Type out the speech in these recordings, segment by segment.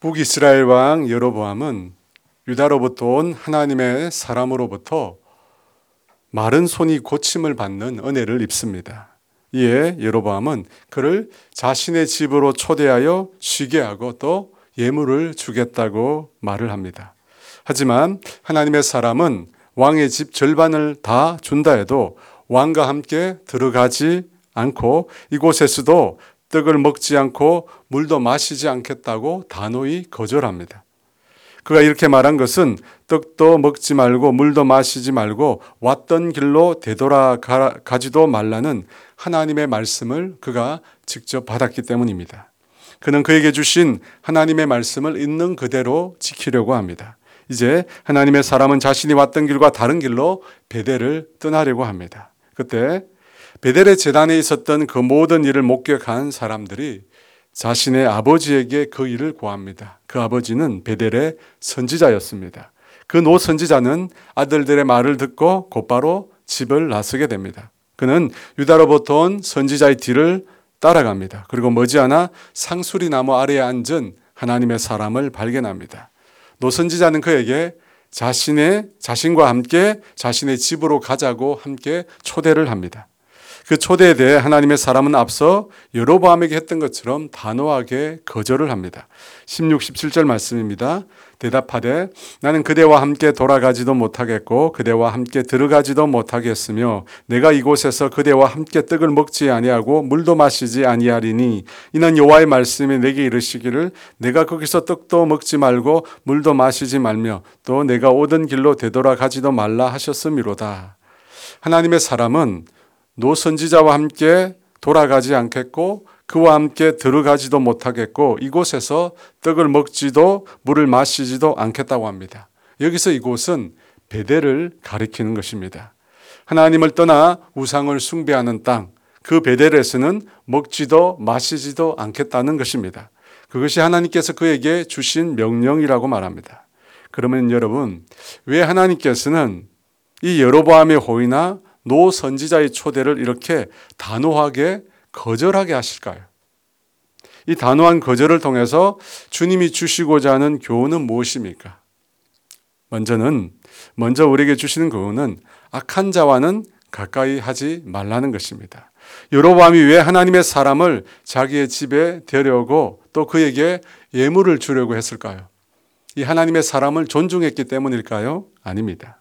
북이스라엘 왕 여로보암은 유다로부터 온 하나님의 사람으로부터 마른 손이 고침을 받는 은혜를 입습니다. 이에 여로보암은 그를 자신의 집으로 초대하여 쉬게 하고 또 예물을 주겠다고 말을 합니다. 하지만 하나님의 사람은 왕의 집 절반을 다 준다 해도 왕과 함께 들어가지 않고 이곳에서도 떡을 먹지 않고 물도 마시지 않겠다고 단호히 거절합니다. 그가 이렇게 말한 것은 떡도 먹지 말고 물도 마시지 말고 왔던 길로 되돌아가지도 말라는 하나님의 말씀을 그가 직접 받았기 때문입니다. 그는 그에게 주신 하나님의 말씀을 있는 그대로 지키려고 합니다. 이제 하나님의 사람은 자신이 왔던 길과 다른 길로 베델을 떠나려고 합니다. 그때 벧엘의 제단에 있었던 그 모든 일을 목격한 사람들이 자신의 아버지에게 그 일을 고합니다. 그 아버지는 벧엘의 선지자였습니다. 그 노 선지자는 아들들의 말을 듣고 곧바로 집을 나서게 됩니다. 그는 유다로부터 온 선지자의 뒤를 따라갑니다. 그리고 머지않아 상수리 나무 아래에 앉은 하나님의 사람을 발견합니다. 노 선지자는 그에게 자신의 자신과 함께 자신의 집으로 가자고 함께 초대를 합니다. 그 초대에 대해 하나님의 사람은 앞서 여로보암에게 했던 것처럼 단호하게 거절을 합니다. 16, 17절 말씀입니다. 대답하되 나는 그대와 함께 돌아가지도 못하겠고 그대와 함께 들어가지도 못하겠으며 내가 이곳에서 그대와 함께 떡을 먹지 아니하고 물도 마시지 아니하리니 이는 여호와의 말씀이 내게 이르시기를 내가 거기서 떡도 먹지 말고 물도 마시지 말며 또 내가 오던 길로 되돌아가지도 말라 하셨음이로다. 하나님의 사람은 노 선지자와 함께 돌아가지 않겠고 그와 함께 들어가지도 못하겠고 이곳에서 떡을 먹지도 물을 마시지도 않겠다고 합니다. 여기서 이곳은 베델을 가리키는 것입니다. 하나님을 떠나 우상을 숭배하는 땅, 그 베델에서는 먹지도 마시지도 않겠다는 것입니다. 그것이 하나님께서 그에게 주신 명령이라고 말합니다. 그러면 여러분, 왜 하나님께서는 이 여로보암의 호의나 노 선지자의 초대를 이렇게 단호하게 거절하게 하실까요? 이 단호한 거절을 통해서 주님이 주시고자 하는 교훈은 무엇입니까? 먼저는 먼저 우리에게 주시는 교훈은 악한 자와는 가까이 하지 말라는 것입니다. 여로보암이 왜 하나님의 사람을 자기의 집에 데려오고 또 그에게 예물을 주려고 했을까요? 이 하나님의 사람을 존중했기 때문일까요? 아닙니다.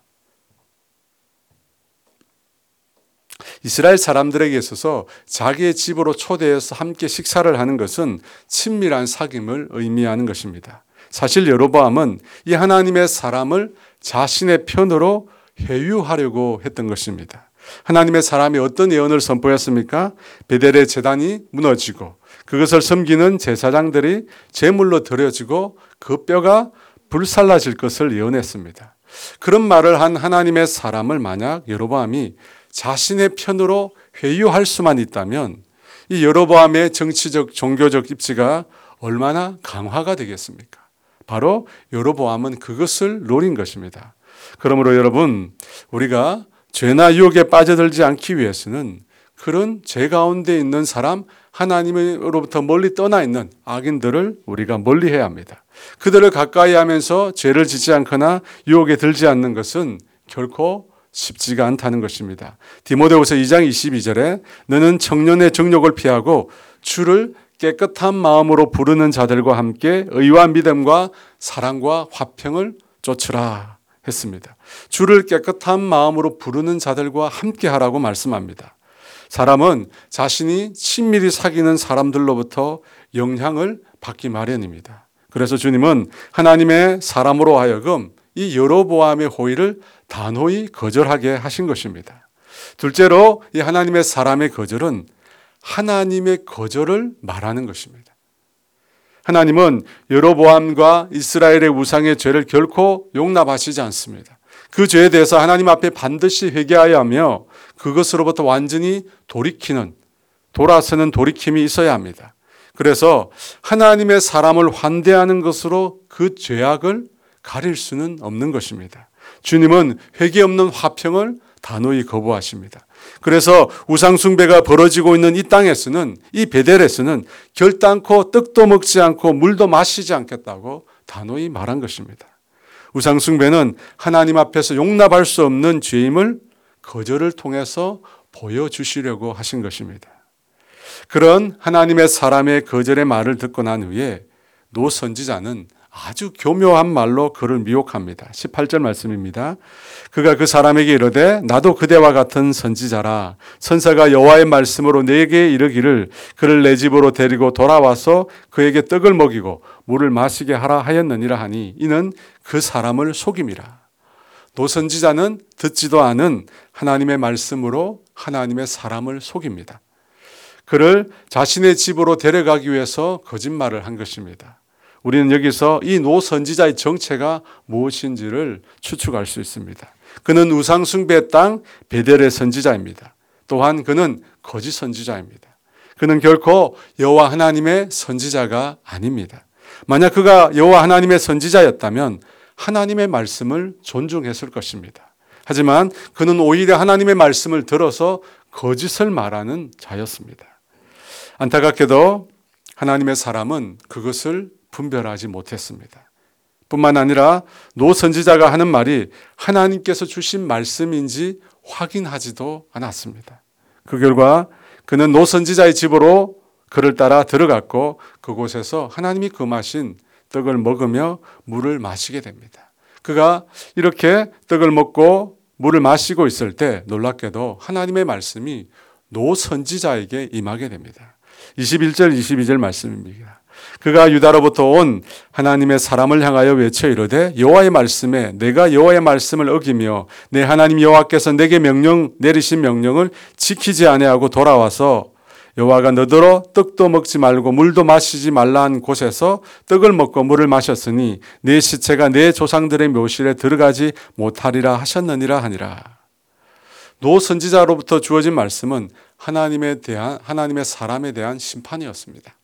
이스라엘 사람들에게 있어서 자기의 집으로 초대해서 함께 식사를 하는 것은 친밀한 사귐을 의미하는 것입니다. 사실 여로보암은 이 하나님의 사람을 자신의 편으로 회유하려고 했던 것입니다. 하나님의 사람이 어떤 예언을 선포했습니까? 베델의 재단이 무너지고 그것을 섬기는 제사장들이 제물로 드려지고 그 뼈가 불살라질 것을 예언했습니다. 그런 말을 한 하나님의 사람을 만약 여로보암이 자신의 편으로 회유할 수만 있다면 이 여로보암의 정치적 종교적 입지가 얼마나 강화가 되겠습니까? 바로 여로보암은 그것을 노린 것입니다. 그러므로 여러분 우리가 죄나 유혹에 빠져들지 않기 위해서는 그런 죄 가운데 있는 사람 하나님으로부터 멀리 떠나 있는 악인들을 우리가 멀리 해야 합니다. 그들을 가까이 하면서 죄를 짓지 않거나 유혹에 들지 않는 것은 결코 쉽지가 않다는 것입니다. 디모데후서 2장 22절에 너는 청년의 정욕을 피하고 주를 깨끗한 마음으로 부르는 자들과 함께 의와 믿음과 사랑과 화평을 쫓으라 했습니다. 주를 깨끗한 마음으로 부르는 자들과 함께 하라고 말씀합니다. 사람은 자신이 친밀히 사귀는 사람들로부터 영향을 받기 마련입니다. 그래서 주님은 하나님의 사람으로 하여금 이 여로보암의 호의를 단호히 거절하게 하신 것입니다. 둘째로 이 하나님의 사람의 거절은 하나님의 거절을 말하는 것입니다. 하나님은 여로보암과 이스라엘의 우상의 죄를 결코 용납하시지 않습니다. 그 죄에 대해서 하나님 앞에 반드시 회개하여 하며 그것으로부터 완전히 돌이키는 돌아서는 돌이킴이 있어야 합니다. 그래서 하나님의 사람을 환대하는 것으로 그 죄악을 가릴 수는 없는 것입니다. 주님은 회개 없는 화평을 단호히 거부하십니다. 그래서 우상숭배가 벌어지고 있는 이 땅에서는 이 베델에서는 결단코 떡도 먹지 않고 물도 마시지 않겠다고 단호히 말한 것입니다. 우상숭배는 하나님 앞에서 용납할 수 없는 죄임을 거절을 통해서 보여주시려고 하신 것입니다. 그런 하나님의 사람의 거절의 말을 듣고 난 후에 노 선지자는 아주 교묘한 말로 그를 미혹합니다. 18절 말씀입니다. 그가 그 사람에게 이르되 나도 그대와 같은 선지자라 선사가 여호와의 말씀으로 내게 이르기를 그를 내 집으로 데리고 돌아와서 그에게 떡을 먹이고 물을 마시게 하라 하였느니라 하니 이는 그 사람을 속임이라. 노선지자는 듣지도 않은 하나님의 말씀으로 하나님의 사람을 속입니다. 그를 자신의 집으로 데려가기 위해서 거짓말을 한 것입니다. 우리는 여기서 이 노 선지자의 정체가 무엇인지를 추측할 수 있습니다. 그는 우상숭배 땅 베델의 선지자입니다. 또한 그는 거짓 선지자입니다. 그는 결코 여호와 하나님의 선지자가 아닙니다. 만약 그가 여호와 하나님의 선지자였다면 하나님의 말씀을 존중했을 것입니다. 하지만 그는 오히려 하나님의 말씀을 들어서 거짓을 말하는 자였습니다. 안타깝게도 하나님의 사람은 그것을 분별하지 못했습니다. 뿐만 아니라 노 선지자가 하는 말이 하나님께서 주신 말씀인지 확인하지도 않았습니다. 그 결과 그는 노 선지자의 집으로 그를 따라 들어갔고 그곳에서 하나님이 금하신 떡을 먹으며 물을 마시게 됩니다. 그가 이렇게 떡을 먹고 물을 마시고 있을 때 놀랍게도 하나님의 말씀이 노 선지자에게 임하게 됩니다. 21절 22절 말씀입니다. 그가 유다로부터 온 하나님의 사람을 향하여 외쳐 이르되 여호와의 말씀에 내가 여호와의 말씀을 어기며 내 하나님 여호와께서 내게 명령 내리신 명령을 지키지 아니하고 돌아와서 여호와가 너더러 떡도 먹지 말고 물도 마시지 말라 한 곳에서 떡을 먹고 물을 마셨으니 내 시체가 내 조상들의 묘실에 들어가지 못하리라 하셨느니라 하니라. 노 선지자로부터 주어진 말씀은 하나님에 대한 하나님의 사람에 대한 심판이었습니다.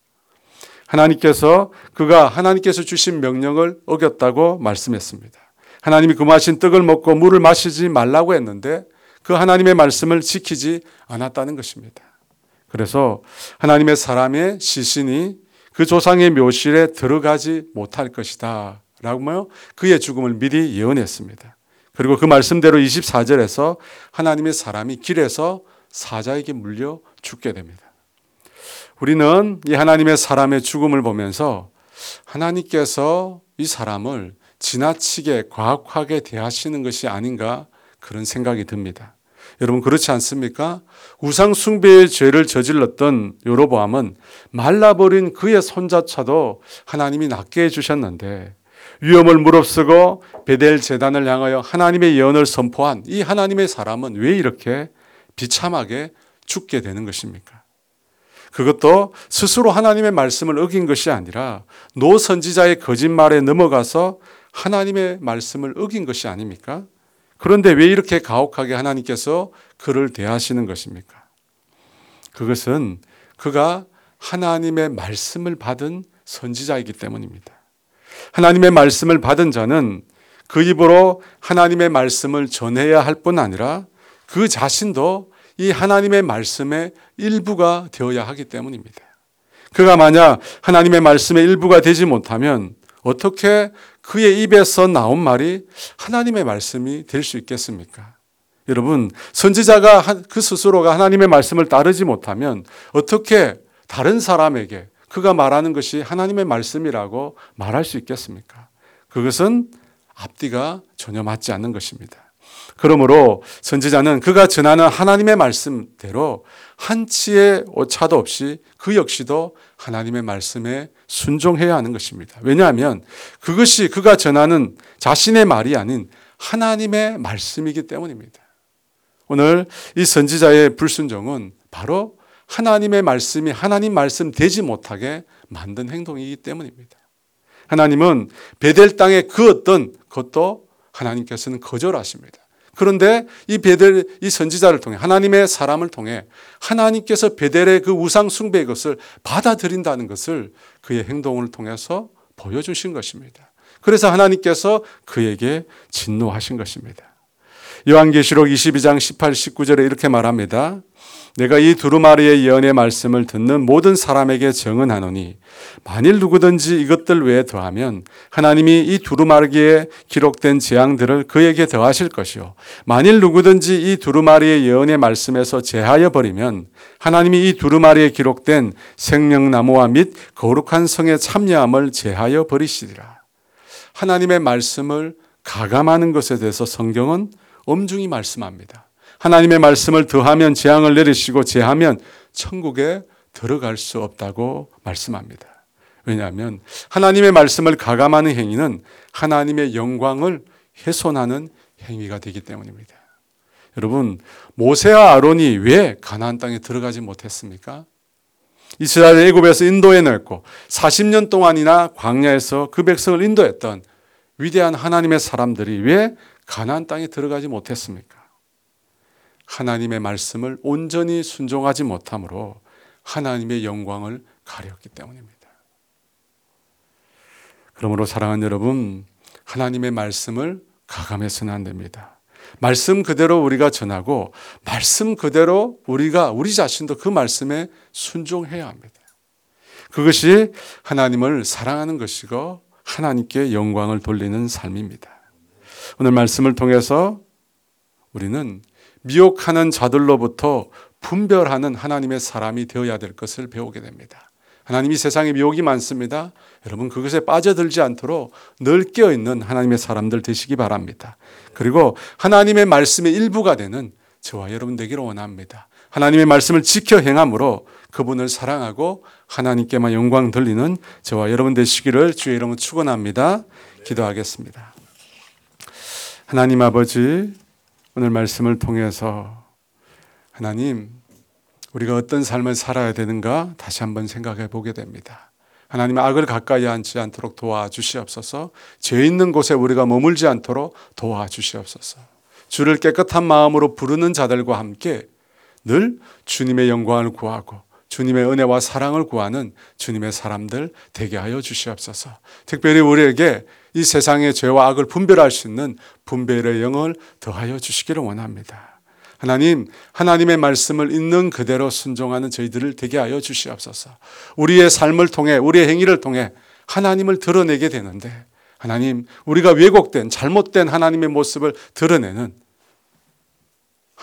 하나님께서 그가 하나님께서 주신 명령을 어겼다고 말씀했습니다. 하나님이 금하신 떡을 먹고 물을 마시지 말라고 했는데 그 하나님의 말씀을 지키지 않았다는 것입니다. 그래서 하나님의 사람의 시신이 그 조상의 묘실에 들어가지 못할 것이다. 라고 그의 죽음을 미리 예언했습니다. 그리고 그 말씀대로 24절에서 하나님의 사람이 길에서 사자에게 물려 죽게 됩니다. 우리는 이 하나님의 사람의 죽음을 보면서 하나님께서 이 사람을 지나치게 과학하게 대하시는 것이 아닌가 그런 생각이 듭니다. 여러분 그렇지 않습니까? 우상 숭배의 죄를 저질렀던 요로보암은 말라버린 그의 손자차도 하나님이 낫게 해 주셨는데 위험을 무릅쓰고 베델 재단을 향하여 하나님의 예언을 선포한 이 하나님의 사람은 왜 이렇게 비참하게 죽게 되는 것입니까? 그것도 스스로 하나님의 말씀을 어긴 것이 아니라 노 선지자의 거짓말에 넘어가서 하나님의 말씀을 어긴 것이 아닙니까? 그런데 왜 이렇게 가혹하게 하나님께서 그를 대하시는 것입니까? 그것은 그가 하나님의 말씀을 받은 선지자이기 때문입니다. 하나님의 말씀을 받은 자는 그 입으로 하나님의 말씀을 전해야 할 뿐 아니라 그 자신도 이 하나님의 말씀의 일부가 되어야 하기 때문입니다. 그가 만약 하나님의 말씀의 일부가 되지 못하면 어떻게 그의 입에서 나온 말이 하나님의 말씀이 될 수 있겠습니까? 여러분, 선지자가 그 스스로가 하나님의 말씀을 따르지 못하면 어떻게 다른 사람에게 그가 말하는 것이 하나님의 말씀이라고 말할 수 있겠습니까? 그것은 앞뒤가 전혀 맞지 않는 것입니다. 그러므로 선지자는 그가 전하는 하나님의 말씀대로 한치의 오차도 없이 그 역시도 하나님의 말씀에 순종해야 하는 것입니다. 왜냐하면 그것이 그가 전하는 자신의 말이 아닌 하나님의 말씀이기 때문입니다. 오늘 이 선지자의 불순종은 바로 하나님의 말씀이 하나님 말씀 되지 못하게 만든 행동이기 때문입니다. 하나님은 베델 땅의 그 어떤 것도 하나님께서는 거절하십니다. 그런데 이 베델 이 선지자를 통해 하나님의 사람을 통해 하나님께서 베델의 그 우상 숭배의 것을 받아들인다는 것을 그의 행동을 통해서 보여주신 것입니다. 그래서 하나님께서 그에게 진노하신 것입니다. 요한계시록 22장 18, 19절에 이렇게 말합니다. 내가 이 두루마리의 예언의 말씀을 듣는 모든 사람에게 정언하노니 만일 누구든지 이것들 외에 더하면 하나님이 이 두루마리에 기록된 재앙들을 그에게 더하실 것이요 만일 누구든지 이 두루마리의 예언의 말씀에서 제하여 버리면 하나님이 이 두루마리에 기록된 생명나무와 및 거룩한 성의 참여함을 제하여 버리시리라 하나님의 말씀을 가감하는 것에 대해서 성경은 엄중히 말씀합니다. 하나님의 말씀을 더하면 재앙을 내리시고 제하면 천국에 들어갈 수 없다고 말씀합니다. 왜냐하면 하나님의 말씀을 가감하는 행위는 하나님의 영광을 훼손하는 행위가 되기 때문입니다. 여러분, 모세와 아론이 왜 가나안 땅에 들어가지 못했습니까? 이스라엘 애굽에서 인도해 냈고 40년 동안이나 광야에서 그 백성을 인도했던 위대한 하나님의 사람들이 왜 가나안 땅에 들어가지 못했습니까? 하나님의 말씀을 온전히 순종하지 못함으로 하나님의 영광을 가렸기 때문입니다. 그러므로 사랑하는 여러분, 하나님의 말씀을 가감해서는 안 됩니다. 말씀 그대로 우리가 전하고 말씀 그대로 우리가 우리 자신도 그 말씀에 순종해야 합니다. 그것이 하나님을 사랑하는 것이고 하나님께 영광을 돌리는 삶입니다. 오늘 말씀을 통해서 우리는 미혹하는 자들로부터 분별하는 하나님의 사람이 되어야 될 것을 배우게 됩니다. 하나님이 세상에 미혹이 많습니다. 여러분 그것에 빠져들지 않도록 늘 깨어 있는 하나님의 사람들 되시기 바랍니다. 그리고 하나님의 말씀의 일부가 되는 저와 여러분 되기를 원합니다. 하나님의 말씀을 지켜 행함으로 그분을 사랑하고 하나님께만 영광 돌리는 저와 여러분 되시기를 주의 이름으로 축원합니다. 기도하겠습니다. 하나님 아버지 오늘 말씀을 통해서 하나님 우리가 어떤 삶을 살아야 되는가 다시 한번 생각해 보게 됩니다. 하나님 악을 가까이 앉지 않도록 도와주시옵소서. 죄 있는 곳에 우리가 머물지 않도록 도와주시옵소서. 주를 깨끗한 마음으로 부르는 자들과 함께 늘 주님의 영광을 구하고 주님의 은혜와 사랑을 구하는 주님의 사람들 되게 하여 주시옵소서. 특별히 우리에게 이 세상의 죄와 악을 분별할 수 있는 분별의 영을 더하여 주시기를 원합니다. 하나님, 하나님의 말씀을 있는 그대로 순종하는 저희들을 되게 하여 주시옵소서. 우리의 삶을 통해, 우리의 행위를 통해 하나님을 드러내게 되는데, 하나님, 우리가 왜곡된, 잘못된 하나님의 모습을 드러내는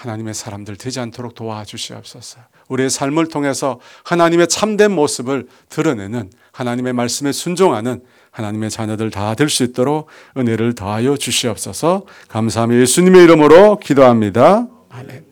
하나님의 사람들 되지 않도록 도와주시옵소서. 우리의 삶을 통해서 하나님의 참된 모습을 드러내는 하나님의 말씀에 순종하는 하나님의 자녀들 다 될 수 있도록 은혜를 더하여 주시옵소서 감사하며 예수님의 이름으로 기도합니다. 아멘.